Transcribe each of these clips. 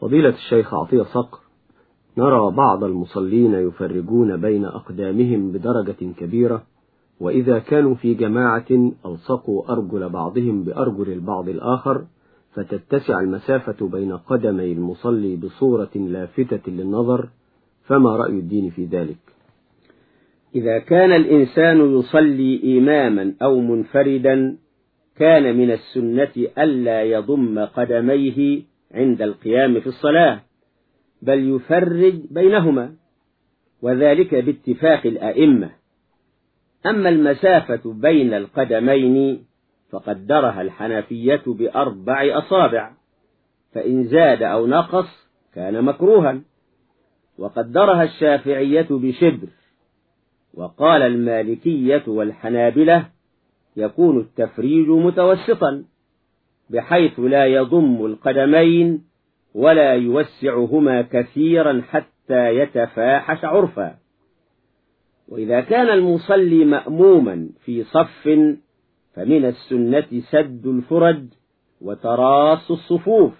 فضيلة الشيخ عطية صقر نرى بعض المصلين يفرجون بين أقدامهم بدرجة كبيرة وإذا كانوا في جماعة ألصقوا أرجل بعضهم بأرجل البعض الآخر فتتسع المسافة بين قدمي المصلي بصورة لافتة للنظر فما رأي الدين في ذلك؟ إذا كان الإنسان يصلي إماما أو منفردا كان من السنة ألا يضم قدميه عند القيام في الصلاة بل يفرج بينهما وذلك باتفاق الأئمة. أما المسافة بين القدمين فقدرها الحنفية بأربع أصابع فإن زاد أو نقص كان مكروها. وقدرها الشافعية بشبر وقال المالكية والحنابلة يكون التفريج متوسطا. بحيث لا يضم القدمين ولا يوسعهما كثيرا حتى يتفاحش عرفا. وإذا كان المصلي مأموما في صف فمن السنة سد الفرج وتراص الصفوف.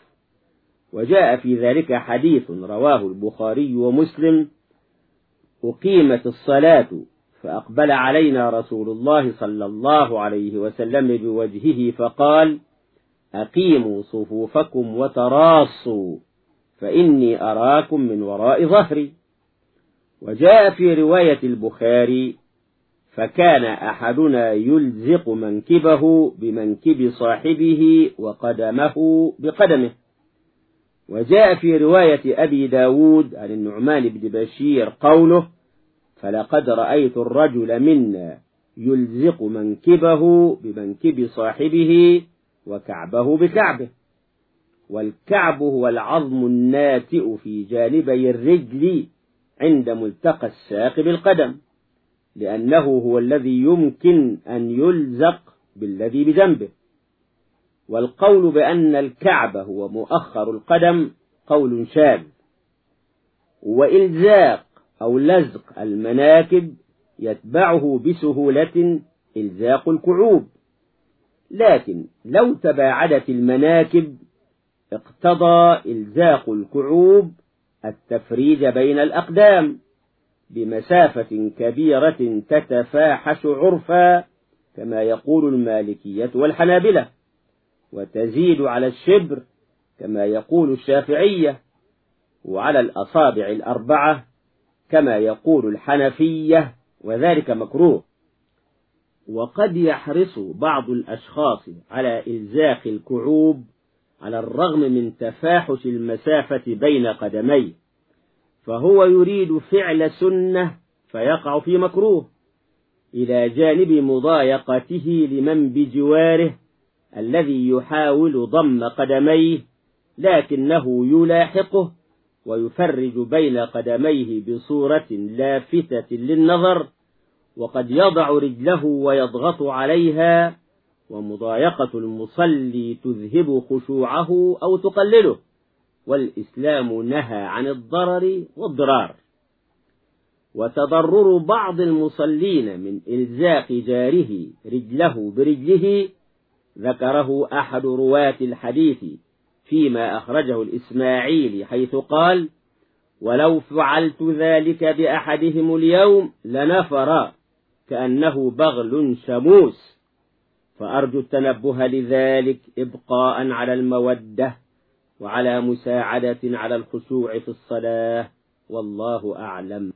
وجاء في ذلك حديث رواه البخاري ومسلم أقيمت الصلاة فأقبل علينا رسول الله صلى الله عليه وسلم بوجهه فقال أقيموا صفوفكم وتراصوا فإني أراكم من وراء ظهري. وجاء في رواية البخاري فكان أحدنا يلزق منكبه بمنكب صاحبه وقدمه بقدمه. وجاء في رواية أبي داود عن النعمان بن بشير قوله فلقد رأيت الرجل منا يلزق منكبه بمنكب صاحبه وكعبه بكعبه. والكعب هو العظم الناتئ في جانبي الرجل عند ملتقى الساق بالقدم لأنه هو الذي يمكن أن يلزق بالذي بجنبه والقول بأن الكعب هو مؤخر القدم قول شاذ. وإلزاق أو لزق المناكب يتبعه بسهولة إلزاق الكعوب. لكن لو تباعدت المناكب اقتضى إلزاق الكعوب التفريج بين الأقدام بمسافة كبيرة تتفاحش عرفا كما يقول المالكية والحنابلة وتزيد على الشبر كما يقول الشافعية وعلى الأصابع الأربعة كما يقول الحنفية وذلك مكروه. وقد يحرص بعض الأشخاص على إلزاق الكعوب على الرغم من تفاحش المسافة بين قدميه فهو يريد فعل سنة فيقع في مكروه إلى جانب مضايقته لمن بجواره الذي يحاول ضم قدميه لكنه يلاحقه ويفرج بين قدميه بصورة لافتة للنظر. وقد يضع رجله ويضغط عليها ومضايقة المصلي تذهب خشوعه أو تقلله والإسلام نهى عن الضرر والضرار. وتضرر بعض المصلين من إلزاق جاره رجله برجله ذكره أحد رواة الحديث فيما أخرجه الإسماعيلي حيث قال ولو فعلت ذلك بأحدهم اليوم لنفر كأنه بغل شموس فأرجو التنبه لذلك إبقاء على المودة وعلى مساعدة على الخشوع في الصلاة. والله أعلم.